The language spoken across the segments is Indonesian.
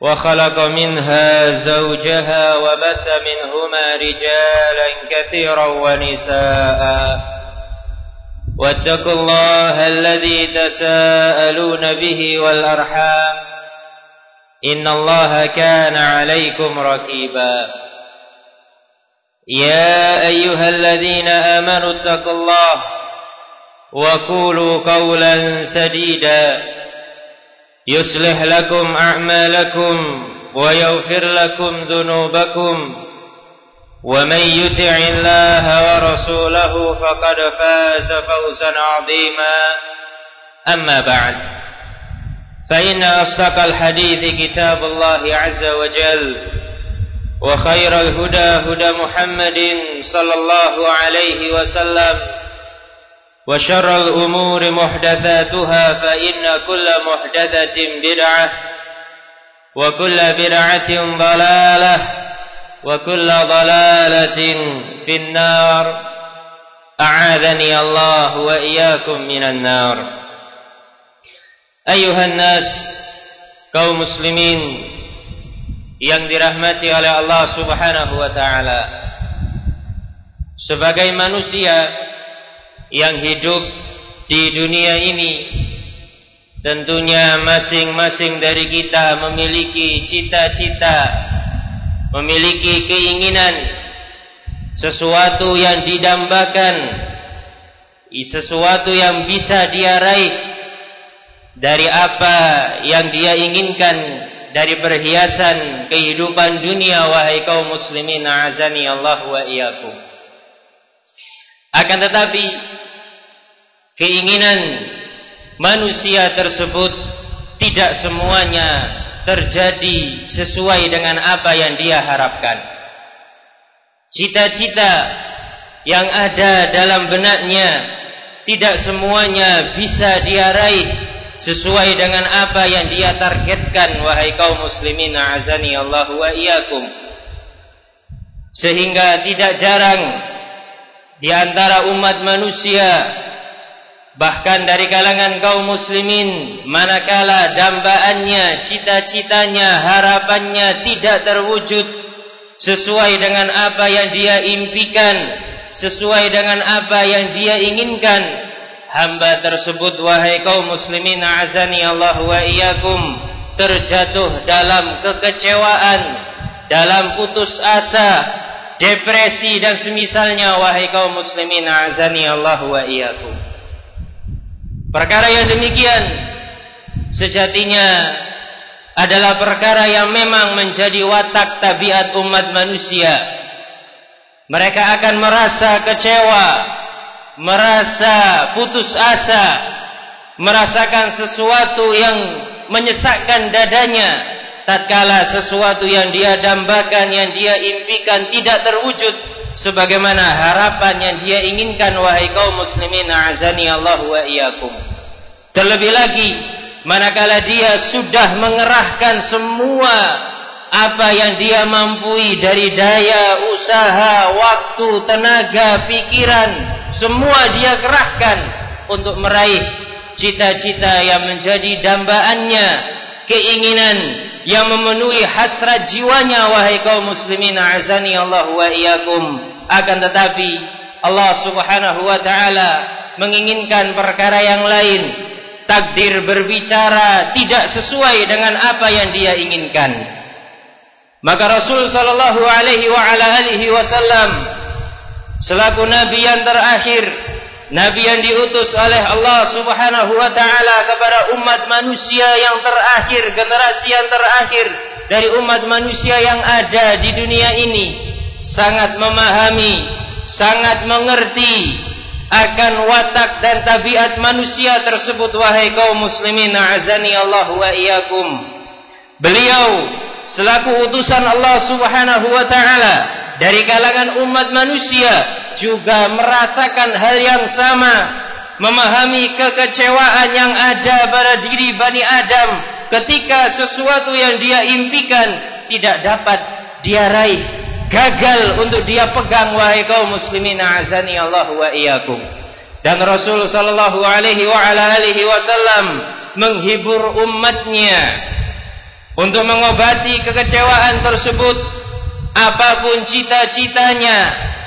وخلق منها زوجها وبث منهما رجالا كثيرا ونساء. واتقوا الله الذي تساءلون به والأرحام. إن الله كان عليكم ركيبا. يا أيها الذين آمنوا اتقوا الله وقولوا قولا سديدا. يصلح لكم أعمالكم ويغفر لكم ذنوبكم ومن يطع الله ورسوله فقد فاز فوزا عظيما. أما بعد فإن أصدق الحديث كتاب الله عز وجل وخير الهدى هدى محمد صلى الله عليه وسلم وشر الأمور محدثاتها فإن كل محدثة بدعة وكل بدعة ضلالة وكل ضلالة في النار. أعاذني الله وإياكم من النار. أيها الناس kaum muslimin yang dirahmati oleh Allah Subhanahu wa taala. Sebagai manusia yang hidup di dunia ini tentunya masing-masing dari kita memiliki cita-cita memiliki keinginan sesuatu yang didambakan sesuatu yang bisa dia raih dari apa yang dia inginkan dari perhiasan kehidupan dunia wahai kaum muslimin azani Allah wa iyyakum akan tetapi keinginan manusia tersebut tidak semuanya terjadi sesuai dengan apa yang dia harapkan. Cita-cita yang ada dalam benaknya tidak semuanya bisa dia raih sesuai dengan apa yang dia targetkan wahai kaum muslimin azani Allah wa iyyakum. Sehingga tidak jarang di antara umat manusia bahkan dari kalangan kaum muslimin manakala dambaannya cita-citanya harapannya tidak terwujud sesuai dengan apa yang dia impikan sesuai dengan apa yang dia inginkan hamba tersebut wahai kaum muslimin azani Allah wa iyyakum terjatuh dalam kekecewaan dalam putus asa depresi dan semisalnya wahai kaum muslimin azani Allah wa iyyakum. Perkara yang demikian sejatinya adalah perkara yang memang menjadi watak tabiat umat manusia. Mereka akan merasa kecewa, merasa putus asa, merasakan sesuatu yang menyesakkan dadanya tatkala sesuatu yang dia dambakan yang dia impikan tidak terwujud sebagaimana harapan yang dia inginkan wahai kaum muslimin azani Allah wa iyyakum. Terlebih lagi manakala dia sudah mengerahkan semua apa yang dia mampu dari daya usaha waktu tenaga pikiran semua dia kerahkan untuk meraih cita-cita yang menjadi dambaannya keinginan yang memenuhi hasrat jiwanya wahai kaum muslimin azani Allah wa iyyakum. Akan tetapi Allah Subhanahu wa taala menginginkan perkara yang lain. Takdir berbicara tidak sesuai dengan apa yang dia inginkan. Maka Rasul sallallahu alaihi wa ala alihi wasallam selaku nabi yang terakhir, nabi yang diutus oleh Allah Subhanahu wa taala kepada umat manusia yang terakhir, generasi yang terakhir dari umat manusia yang ada di dunia ini, sangat memahami, sangat mengerti akan watak dan tabiat manusia tersebut wahai kaum muslimin azani Allah wa iyyakum. Beliau selaku utusan Allah Subhanahu wa taala dari kalangan umat manusia juga merasakan hal yang sama memahami kekecewaan yang ada pada diri Bani Adam ketika sesuatu yang dia impikan tidak dapat dia raih. Gagal untuk dia pegang wahai kaum muslimin azani Allah wa iyyakum. Dan Rasul sallallahu alaihi wa ala alihi wasallam menghibur umatnya untuk mengobati kekecewaan tersebut apa pun cita-citanya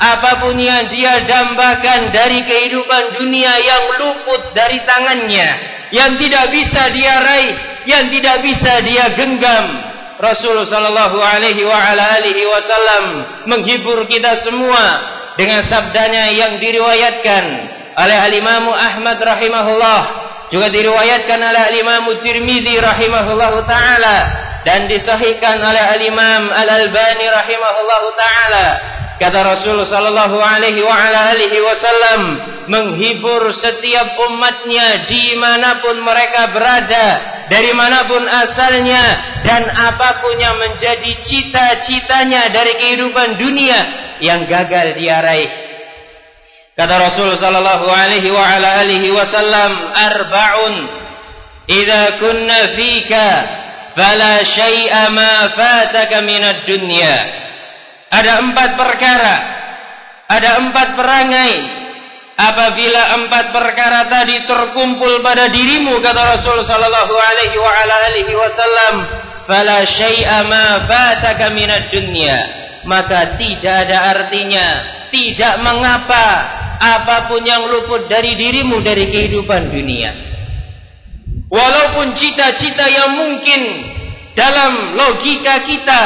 apa pun yang dia dambakan dari kehidupan dunia yang luput dari tangannya yang tidak bisa dia raih yang tidak bisa dia genggam. Rasul sallallahu alaihi wa ala alihi wasallam menghibur kita semua dengan sabdanya yang diriwayatkan oleh Al-Imam Ahmad rahimahullah juga diriwayatkan oleh Al-Imam Tirmizi rahimahullahu taala dan disahihkan oleh Al-Imam Al-Albani rahimahullahu taala. Kata Rasul sallallahu alaihi wa ala alihi wasallam menghibur setiap umatnya di mana pun mereka berada dari mana pun asalnya dan apa pun yang menjadi cita-citanya dari kehidupan dunia yang gagal dia Kata Rasul sallallahu alaihi wa ala alihi wasallam arba'un idza kunna fika fala syai'a ma fataka minad dunya. Ada empat perkara, ada empat perangai. Apabila empat perkara tadi terkumpul pada dirimu kata Rasul sallallahu alaihi wa ala alihi wasallam, fala syai'a ma fataka minad dunya. Maka tidak ada artinya, tidak mengapa apa pun yang luput dari dirimu dari kehidupan dunia. Walaupun cita-cita yang mungkin dalam logika kita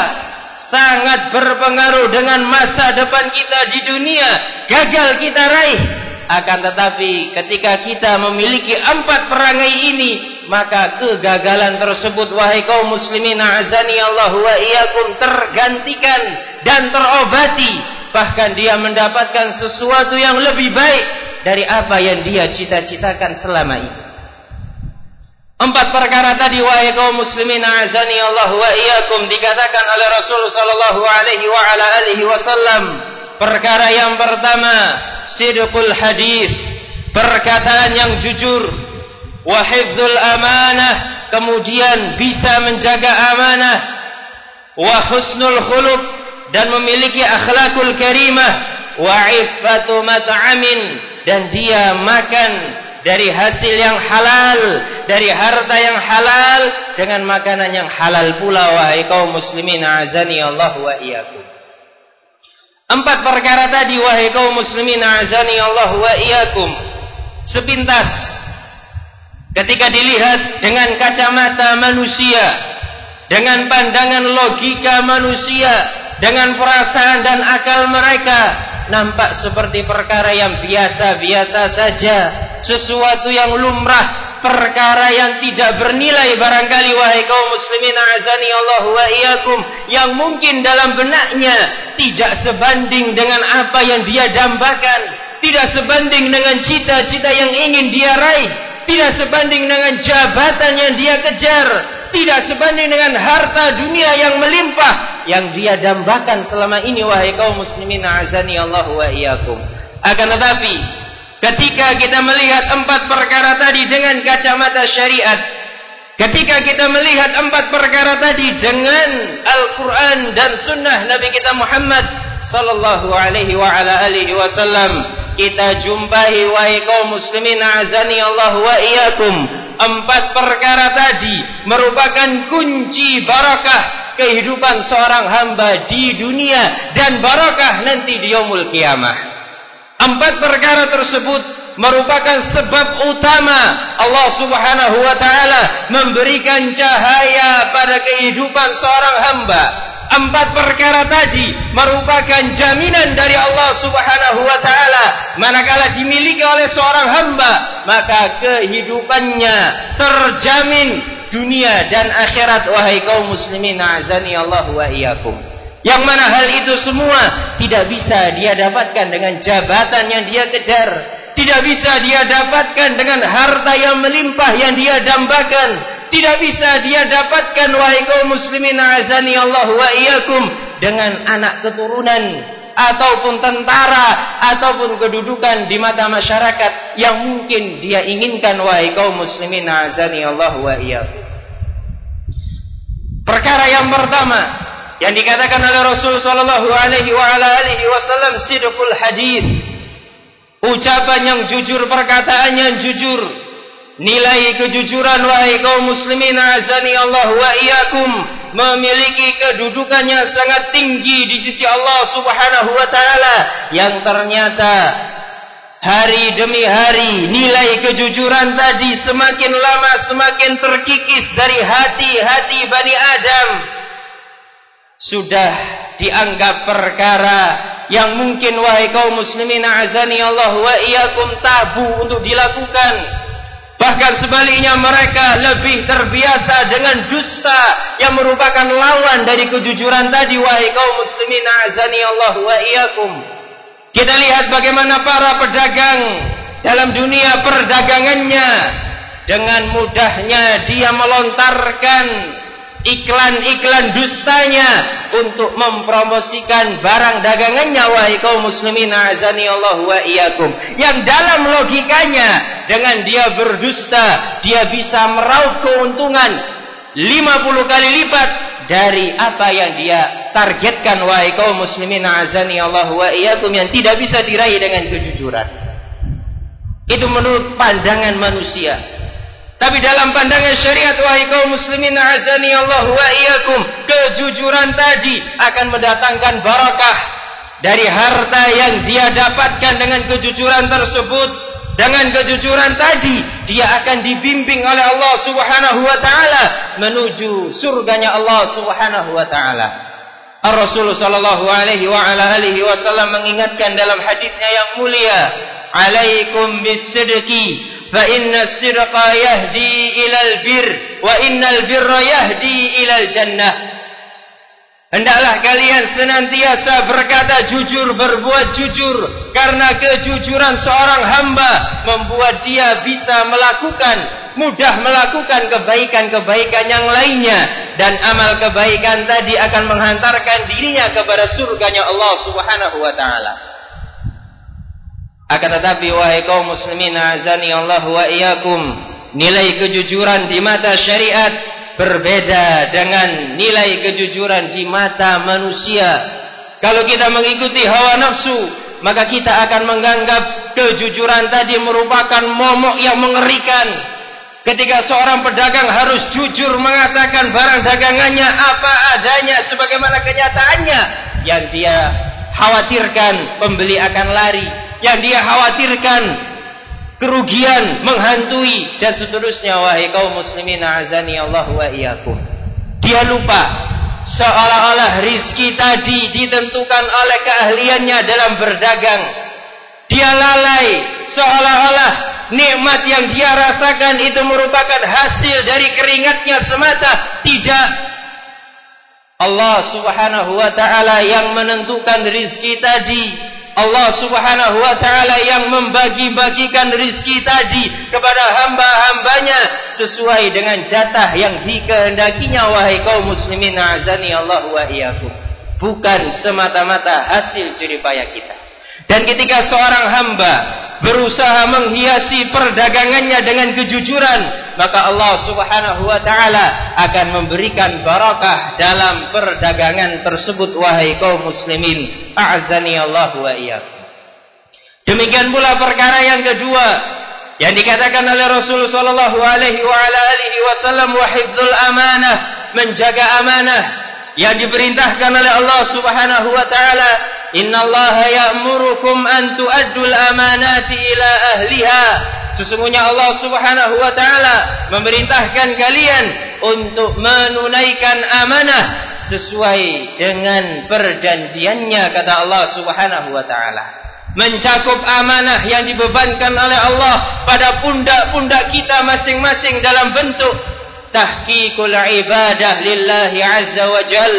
sangat berpengaruh dengan masa depan kita di dunia, gagal kita raih. Akan tetapi ketika kita memiliki empat perangai ini, maka kegagalan tersebut wahai kaum muslimin azani Allah wa iyyakum tergantikan dan terobati bahkan dia mendapatkan sesuatu yang lebih baik dari apa yang dia cita-citakan selama ini. Empat perkara tadi wahai kaum muslimin azani Allah wa iyyakum dikatakan oleh Rasul sallallahu alaihi wa ala alihi wasallam. Perkara yang pertama, sidqul hadis, perkataan yang jujur, wa hifdzul amanah, kemudian bisa menjaga amanah, wa husnul khuluq, dan memiliki akhlakul karimah. Wa iffatu mat'amin dan dia makan dari hasil yang halal dari harta yang halal dengan makanan yang halal pula wahai kaum muslimin azani Allah wa iyyakum. Empat perkara tadi wahai kaum muslimin azani Allah wa iyyakum. Sepintas. Ketika dilihat dengan kacamata manusia dengan pandangan logika manusia dengan perasaan dan akal mereka nampak seperti perkara yang biasa-biasa saja sesuatu yang lumrah perkara yang tidak bernilai barangkali wahai kaum muslimin azani Allah wa iyyakum yang mungkin dalam benaknya tidak sebanding dengan apa yang dia dambakan tidak sebanding dengan cita-cita yang ingin dia raih tidak sebanding dengan jabatan yang dia kejar tidak sebanding dengan harta dunia yang melimpah yang dia dambakan selama ini wahai kaum muslimin azani Allah wa iyyakum. Akan tetapi ketika kita melihat empat perkara tadi dengan kacamata syariat, ketika kita melihat empat perkara tadi dengan Al-Qur'an dan sunnah Nabi kita Muhammad sallallahu alaihi wa ala alihi wasallam, kita jumpai wahai kaum muslimin azani Allah wa iyyakum. Empat perkara tadi merupakan kunci barakah kehidupan seorang hamba di dunia dan barakah nanti di yaumul kiamah. Empat perkara tersebut merupakan sebab utama Allah Subhanahu wa taala memberikan cahaya pada kehidupan seorang hamba. Empat perkara tadi merupakan jaminan dari Allah Subhanahu wa taala. Manakala dimiliki oleh seorang hamba, maka kehidupannya terjamin dunia dan akhirat wahai kaum muslimin azani Allah wa iyyakum. Yang mana hal itu semua tidak bisa dia dapatkan dengan jabatan yang dia kejar, tidak bisa dia dapatkan dengan harta yang melimpah yang dia dambakan, tidak bisa dia dapatkan wahai kaum muslimin azani Allah wa iyyakum dengan anak keturunan ataupun tentara ataupun kedudukan di mata masyarakat yang mungkin dia inginkan wahai kaum muslimin azani Allah wa iyyakum. Perkara yang pertama yang dikatakan oleh Rasul sallallahu alaihi wa ala alihi wasallam sidqul hadith. Ucapan yang jujur, perkataan yang jujur, Nilai kejujuran wahai kaum muslimin azani Allah wa iyyakum. Memiliki kedudukan yang sangat tinggi di sisi Allah Subhanahu wa taala. Yang ternyata hari demi hari nilai kejujuran tadi semakin lama semakin terkikis dari hati-hati Bani Adam sudah dianggap perkara yang mungkin wahai kaum muslimin azani Allah wa iyyakum tabu untuk dilakukan Bahkan sebaliknya mereka lebih terbiasa dengan dusta yang merupakan lawan dari kejujuran tadi wahai kaum muslimin azani Allah wa iyyakum. Kita lihat bagaimana para pedagang dalam dunia perdagangannya dengan mudahnya dia melontarkan iklan-iklan dustanya untuk mempromosikan barang dagangannya wahai kaum muslimin azani Allah wa iyyakum. Yang dalam logikanya dengan dia berdusta dia bisa meraup keuntungan 50 kali lipat dari apa yang dia targetkan wahai kaum muslimin azani Allah wa iyyakum yang tidak bisa diraih dengan kejujuran. Itu menurut pandangan manusia tapi dalam pandangan syariat wahai kaum muslimin azani Allah wa iyyakum, kejujuran tadi akan mendatangkan barakah dari harta yang dia dapatkan dengan kejujuran tersebut. Dengan kejujuran tadi dia akan dibimbing oleh Allah Subhanahu wa taala menuju surganya Allah Subhanahu wa taala. Ar-Rasul sallallahu alaihi wa ala alihi wasallam mengingatkan dalam hadisnya yang mulia, "Alaikum bis-sidqi فإن الصدق يهدي إلى البر وإن البر يهدي إلى الجنة Hendaklah kalian senantiasa berkata jujur, berbuat jujur. Karena kejujuran seorang hamba membuat dia bisa melakukan, mudah melakukan kebaikan-kebaikan yang lainnya. Dan amal kebaikan tadi akan menghantarkan dirinya kepada surganya Allah subhanahu wa ta'ala. Akan tetapi wahai kaum muslimin azani Allah wa iyyakum, nilai kejujuran di mata syariat berbeda dengan nilai kejujuran di mata manusia. Kalau kita mengikuti hawa nafsu, maka kita akan menganggap kejujuran tadi merupakan momok yang mengerikan. Ketika seorang pedagang harus jujur mengatakan barang dagangannya apa adanya sebagaimana kenyataannya yang dia khawatirkan pembeli akan lari yang dia khawatirkan kerugian menghantui dan seterusnya wahai kaum muslimin azani Allah wa iyyakum. Dia lupa seolah-olah rizki tadi ditentukan oleh keahliannya dalam berdagang. Dia lalai seolah-olah nikmat yang dia rasakan itu merupakan hasil dari keringatnya semata. Tidak. Allah subhanahu wa ta'ala yang menentukan rizki tadi Allah subhanahu wa ta'ala yang membagi-bagikan rizki tadi kepada hamba-hambanya sesuai dengan jatah yang dikehendakinya wahai kaum muslimin azani Allah wa iyakum bukan semata-mata hasil jeripaya kita. Dan ketika seorang hamba berusaha menghiasi perdagangannya dengan kejujuran maka Allah Subhanahu wa taala akan memberikan barakah dalam perdagangan tersebut wahai kaum muslimin. A'zani Allah wa demikian pula perkara yang kedua yang dikatakan oleh Rasul sallallahu alaihi wa ala alihi wasallam wa hifdzul amanah menjaga amanah yang diperintahkan oleh Allah Subhanahu wa taala. Innallaha ya'murukum an tu'addul amanati ila ahliha sesungguhnya Allah Subhanahu wa taala memerintahkan kalian untuk menunaikan amanah sesuai dengan perjanjiannya kata Allah Subhanahu wa taala. Mencakup amanah yang dibebankan oleh Allah pada pundak-pundak kita masing-masing dalam bentuk tahqiqul ibadah lillahi azza wa jal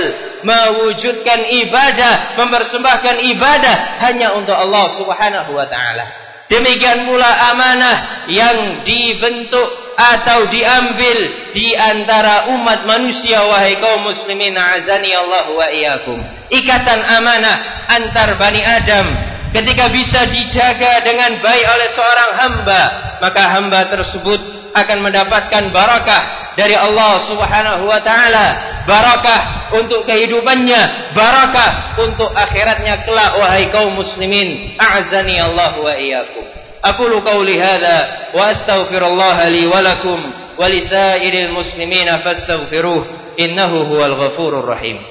mewujudkan ibadah mempersembahkan ibadah hanya untuk Allah Subhanahu wa taala demikian pula amanah yang dibentuk atau diambil di antara umat manusia wahai kaum muslimin azani Allah wa iyyakum. Ikatan amanah antar bani Adam. Ketika bisa dijaga dengan baik oleh seorang hamba maka hamba tersebut akan mendapatkan barakah dari Allah Subhanahu wa taala barakah untuk kehidupannya barakah untuk akhiratnya kelak wahai kaum muslimin a'zani Allah wa iyyakum أقول قولي هذا وأستغفر الله لي ولكم ولسائر المسلمين فاستغفروه إنه هو الغفور الرحيم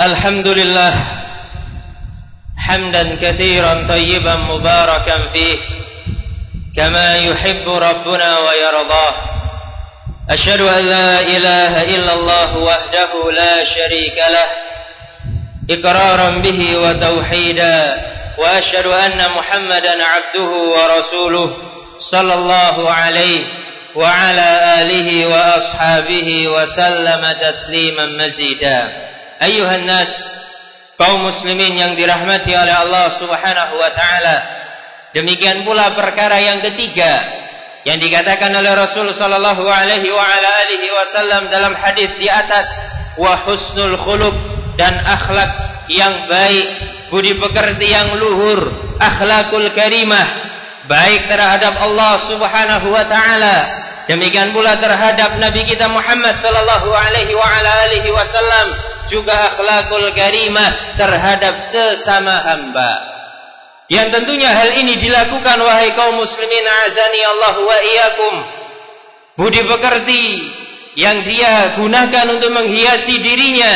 الحمد لله حمدا كثيرا طيبا مباركا فيه كما يحب ربنا ويرضاه. أشهد أن لا إله إلا الله وحده لا شريك له. إقرارا به وتوحيدا. وأشهد أن محمدا عبده ورسوله صلى الله عليه وعلى آله وأصحابه وسلم تسليما مزيدا. أيها الناس kaum muslimin yang dirahmati oleh Allah Subhanahu wa taala. Demikian pula perkara yang ketiga yang dikatakan oleh Rasul sallallahu alaihi wa ala alihi wasallam dalam hadis di atas wa husnul khuluq dan akhlak yang baik, budi pekerti yang luhur, akhlakul karimah, baik terhadap Allah Subhanahu wa taala. Demikian pula terhadap Nabi kita Muhammad sallallahu alaihi wa ala alihi wasallam juga akhlakul karimah terhadap sesama hamba. Yang tentunya hal ini dilakukan wahai kaum muslimin azani Allah wa iyyakum. Budi pekerti yang dia gunakan untuk menghiasi dirinya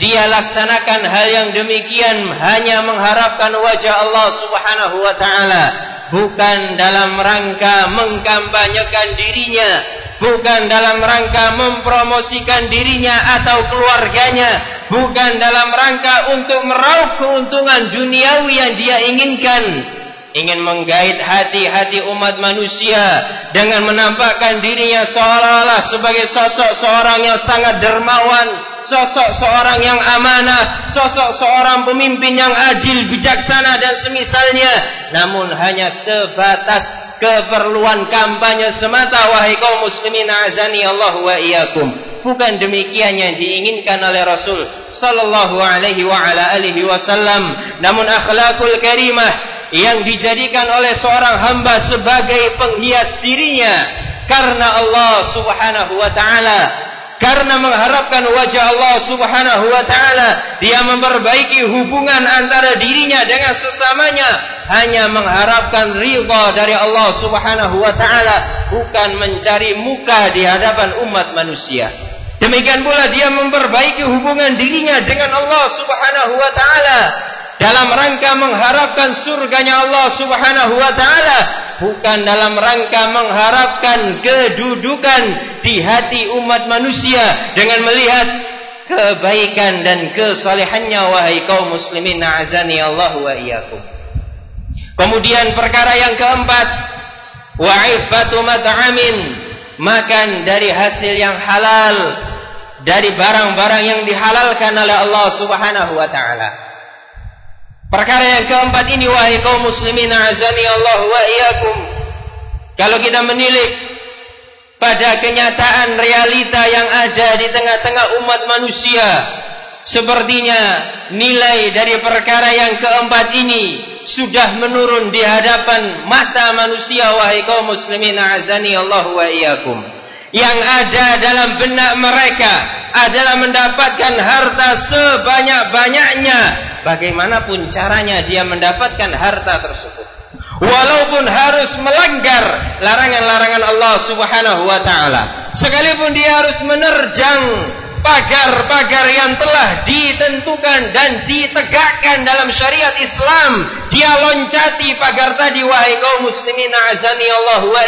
dia laksanakan hal yang demikian hanya mengharapkan wajah Allah Subhanahu wa taala bukan dalam rangka mengkampanyekan dirinya. Bukan dalam rangka mempromosikan dirinya atau keluarganya. Bukan dalam rangka untuk meraup keuntungan duniawi yang dia inginkan. Ingin menggait hati-hati umat manusia dengan menampakkan dirinya seolah-olah sebagai sosok seorang yang sangat dermawan, sosok seorang yang amanah, sosok seorang pemimpin yang adil, bijaksana dan semisalnya, namun hanya sebatas keperluan kampanye semata wahai kaum muslimin azani Allah wa iyyakum. Bukan demikian yang diinginkan oleh Rasul sallallahu alaihi wa ala alihi wasallam, namun akhlakul karimah yang dijadikan oleh seorang hamba sebagai penghias dirinya. Karena Allah Subhanahu wa taala karena mengharapkan wajah Allah Subhanahu wa taala dia memperbaiki hubungan antara dirinya dengan sesamanya. Hanya mengharapkan ridha dari Allah Subhanahu wa taala bukan mencari muka di hadapan umat manusia. Demikian pula dia memperbaiki hubungan dirinya dengan Allah Subhanahu wa taala. Dalam rangka mengharapkan surganya Allah Subhanahu wa taala bukan dalam rangka mengharapkan kedudukan di hati umat manusia dengan melihat kebaikan dan kesalehannya wahai kaum muslimin azani Allah wa iyyakum. Kemudian perkara yang keempat wa iffatu mat'amin makan dari hasil yang halal dari barang-barang yang dihalalkan oleh Allah Subhanahu wa taala Perkara yang keempat ini wahai kaum muslimin azani Allah wa iyyakum. Kalau kita menilik pada kenyataan realita yang ada di tengah-tengah umat manusia, sepertinya nilai dari perkara yang keempat ini sudah menurun di hadapan mata manusia wahai kaum muslimin azani Allah wa iyyakum. Yang ada dalam benak mereka adalah mendapatkan harta sebanyak-banyaknya bagaimanapun caranya dia mendapatkan harta tersebut. Walaupun harus melanggar larangan-larangan Allah Subhanahu wa taala. Sekalipun dia harus menerjang pagar-pagar yang telah ditentukan dan ditegakkan dalam syariat Islam. Dia loncati pagar tadi wahai kaum muslimin azani Allah wa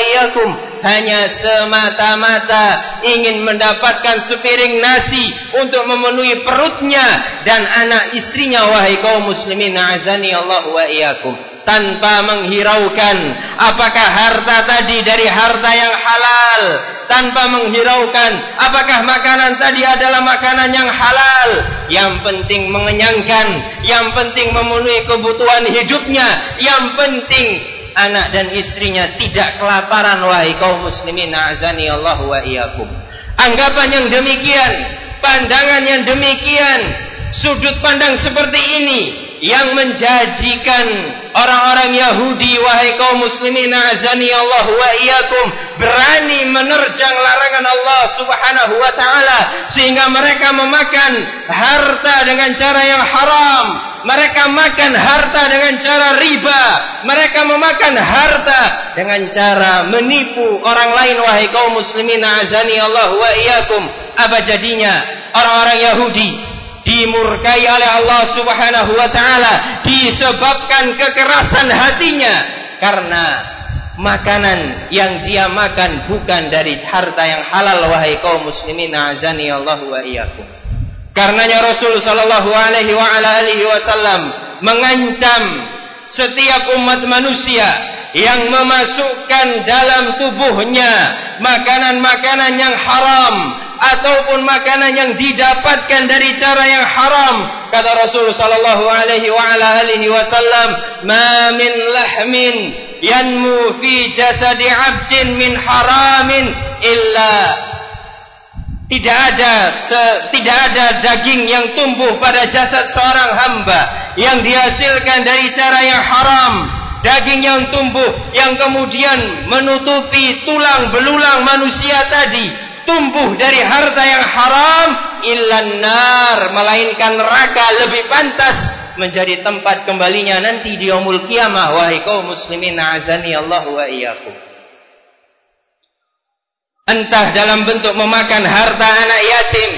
hanya semata-mata ingin mendapatkan sepiring nasi untuk memenuhi perutnya dan anak istrinya wahai kaum muslimin azani Allah wa iyyakum. Tanpa menghiraukan apakah harta tadi dari harta yang halal tanpa menghiraukan apakah makanan tadi adalah makanan yang halal yang penting mengenyangkan yang penting memenuhi kebutuhan hidupnya yang penting anak dan istrinya tidak kelaparan wahai kaum muslimin azani Allah wa iyyakum. Anggapan yang demikian pandangan yang demikian sudut pandang seperti ini yang menjadikan orang-orang Yahudi wahai kaum muslimin azani Allah wa iyyakum berani menerjang larangan Allah Subhanahu wa taala sehingga mereka memakan harta dengan cara yang haram mereka makan harta dengan cara riba mereka memakan harta dengan cara menipu orang lain wahai kaum muslimin azani Allah wa iyyakum. Apa jadinya orang-orang Yahudi dimurkai oleh Allah Subhanahu wa taala disebabkan kekerasan hatinya karena makanan yang dia makan bukan dari harta yang halal wahai kaum muslimin azani Allah wa iyyakum. Karenanya Rasul sallallahu alaihi wa alihi wasallam mengancam setiap umat manusia yang memasukkan dalam tubuhnya makanan-makanan yang haram ataupun makanan yang didapatkan dari cara yang haram. Kata Rasul sallallahu alaihi wa ala alihi wasallam ma min lahmin yanmu fi jasadi 'abdin min haramin illa. Tidak ada se, tidak ada daging yang tumbuh pada jasad seorang hamba yang dihasilkan dari cara yang haram. Daging yang tumbuh yang kemudian menutupi tulang belulang manusia tadi tumbuh dari harta yang haram illan nar melainkan neraka lebih pantas menjadi tempat kembalinya nanti di yaumul kiamah. Wahai kaum muslimin azani Allah wa iyyakum. Entah dalam bentuk memakan harta anak yatim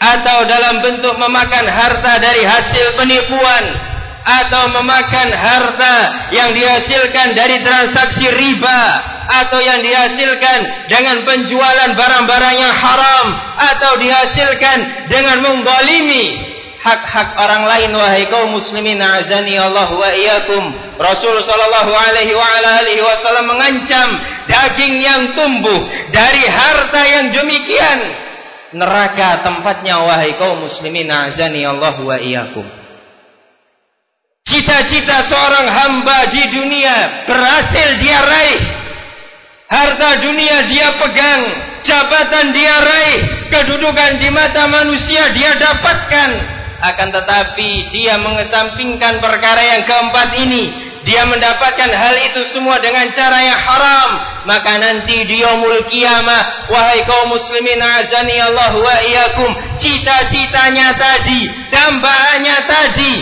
atau dalam bentuk memakan harta dari hasil penipuan atau memakan harta yang dihasilkan dari transaksi riba atau yang dihasilkan dengan penjualan barang-barang yang haram atau dihasilkan dengan menggalimi hak-hak orang lain wahai kaum muslimin azani Allah wa iyyakum. Rasul sallallahu alaihi wa alihi wasallam mengancam daging yang tumbuh dari harta yang demikian. Neraka tempatnya wahai kaum muslimin azani Allah wa iyyakum Cita-cita seorang hamba di dunia berhasil dia raih harta dunia dia pegang, jabatan dia raih, kedudukan di mata manusia dia dapatkan. Akan tetapi dia mengesampingkan perkara yang keempat ini. Dia mendapatkan hal itu semua dengan cara yang haram. Maka nanti di yaumul kiamah. Wahai kaum muslimin azani Allah wa iyakum. Cita-citanya tadi. Dambaannya tadi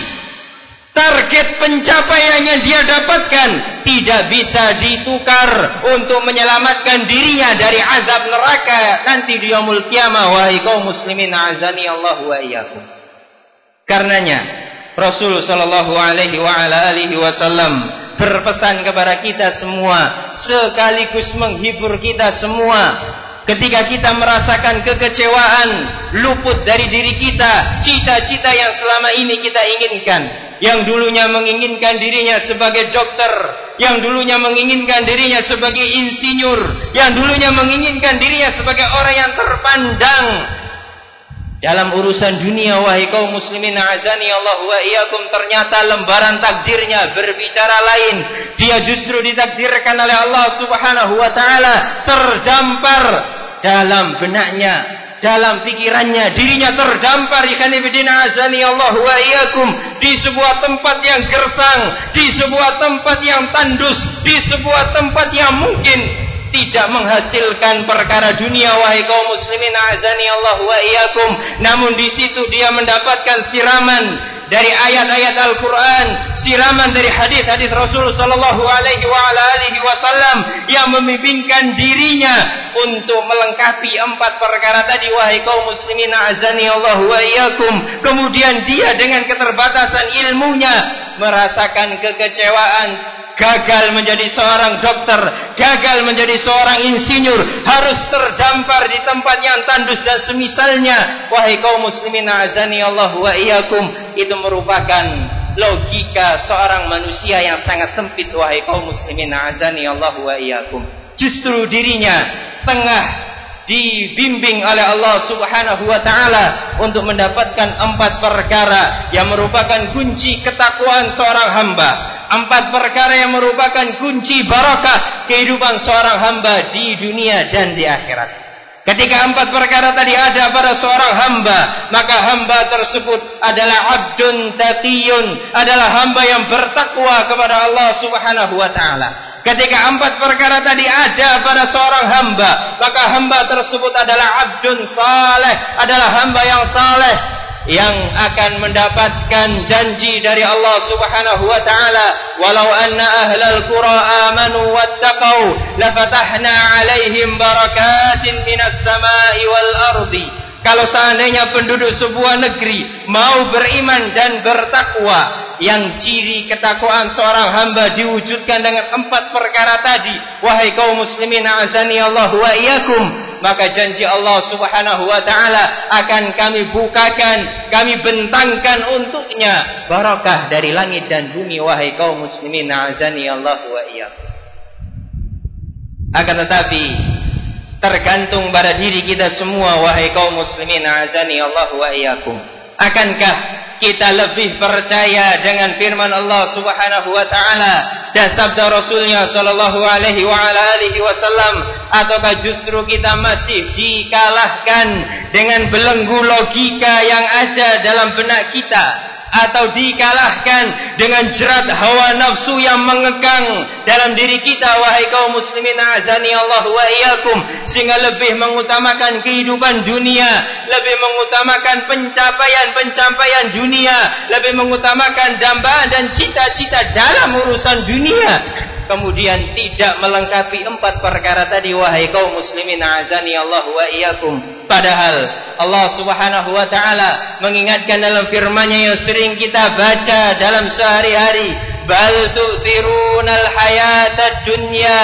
target pencapaian yang dia dapatkan tidak bisa ditukar untuk menyelamatkan dirinya dari azab neraka nanti di yaumul kiamah. Wahai kaum muslimin azani Allah wa iyyakum. Karenanya Rasul sallallahu alaihi wa ala alihi wasallam berpesan kepada kita semua sekaligus menghibur kita semua ketika kita merasakan kekecewaan luput dari diri kita cita-cita yang selama ini kita inginkan. Yang dulunya menginginkan dirinya sebagai dokter, yang dulunya menginginkan dirinya sebagai insinyur, yang dulunya menginginkan dirinya sebagai orang yang terpandang dalam urusan dunia wahai kaum muslimin azani Allah wa iyyakum ternyata lembaran takdirnya berbicara lain. Dia justru ditakdirkan oleh Allah Subhanahu wa taala terdampar dalam benaknya dalam pikirannya. Dirinya terdampar ikan ibidina azani Allah wa iyyakum di sebuah tempat yang gersang di sebuah tempat yang tandus di sebuah tempat yang mungkin tidak menghasilkan perkara dunia wahai kaum muslimin azani Allah wa iyyakum namun di situ dia mendapatkan siraman dari ayat-ayat Al-Quran, siraman dari hadis-hadis Rasul Sallallahu Alaihi Wasallam yang memimpinkan dirinya untuk melengkapi empat perkara tadi wahai kaum muslimin azani Allah wa iyyakum. Kemudian dia dengan keterbatasan ilmunya merasakan kekecewaan gagal menjadi seorang dokter, gagal menjadi seorang insinyur, harus terdampar di tempat yang tandus dan semisalnya. Wahai kaum muslimin azani Allah wa itu merupakan logika seorang manusia yang sangat sempit wahai kaum muslimin azani Allah wa. Justru dirinya tengah dibimbing oleh Allah Subhanahu wa taala untuk mendapatkan empat perkara yang merupakan kunci ketakwaan seorang hamba. Empat perkara yang merupakan kunci barakah kehidupan seorang hamba di dunia dan di akhirat. Ketika empat perkara tadi ada pada seorang hamba, maka hamba tersebut adalah abdun taqiyun, adalah hamba yang bertakwa kepada Allah Subhanahu wa taala. Ketika empat perkara tadi ada pada seorang hamba, maka hamba tersebut adalah abdun saleh, adalah hamba yang saleh yang akan mendapatkan janji dari Allah Subhanahu wa taala walau anna ahlal qura amanu wattaqau lafatahna alaihim barakatin minas samai wal ardi kalau seandainya penduduk sebuah negeri mau beriman dan bertakwa yang ciri ketakwaan seorang hamba diwujudkan dengan empat perkara tadi wahai kaum muslimin azani Allah wa iyyakum maka janji Allah Subhanahu wa taala akan kami bukakan kami bentangkan untuknya barakah dari langit dan bumi wahai kaum muslimin azani Allah wa iyyakum. Akan tetapi tergantung pada diri kita semua wahai kaum muslimin azani Allah wa iyyakum. Akankah kita lebih percaya dengan firman Allah Subhanahu wa taala dan sabda Rasulnya sallallahu alaihi wa ala alihi wasallam ataukah justru kita masih dikalahkan dengan belenggu logika yang ada dalam benak kita atau dikalahkan dengan jerat hawa nafsu yang mengekang dalam diri kita wahai kaum muslimin azani Allah wa iyyakum sehingga lebih mengutamakan kehidupan dunia lebih mengutamakan pencapaian-pencapaian dunia lebih mengutamakan dambaan dan cita-cita dalam urusan dunia kemudian tidak melengkapi empat perkara tadi wahai kaum muslimin azani Allah wa iyyakum Padahal Allah Subhanahu wa taala mengingatkan dalam firman-Nya yang sering kita baca dalam sehari-hari, "Bal tu'thirunal hayatad dunya."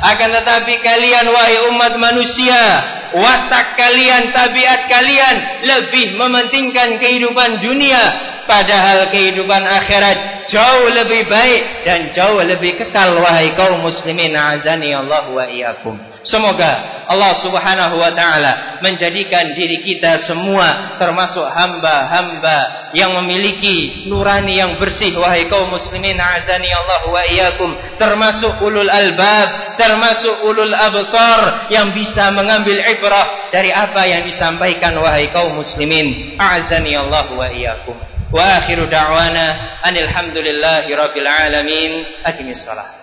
Akan tetapi kalian wahai umat manusia, watak kalian, tabiat kalian lebih mementingkan kehidupan dunia padahal kehidupan akhirat jauh lebih baik dan jauh lebih kekal wahai kaum muslimin azani Allah wa iyyakum. Semoga Allah Subhanahu wa taala menjadikan diri kita semua termasuk hamba-hamba yang memiliki nurani yang bersih wahai kaum muslimin azani Allah wa iyyakum termasuk ulul albab termasuk ulul absar yang bisa mengambil ibrah dari apa yang disampaikan wahai kaum muslimin azani Allah wa iyyakum wa akhiru da'wana anil hamdulillahi rabbil alamin. Aqimis salat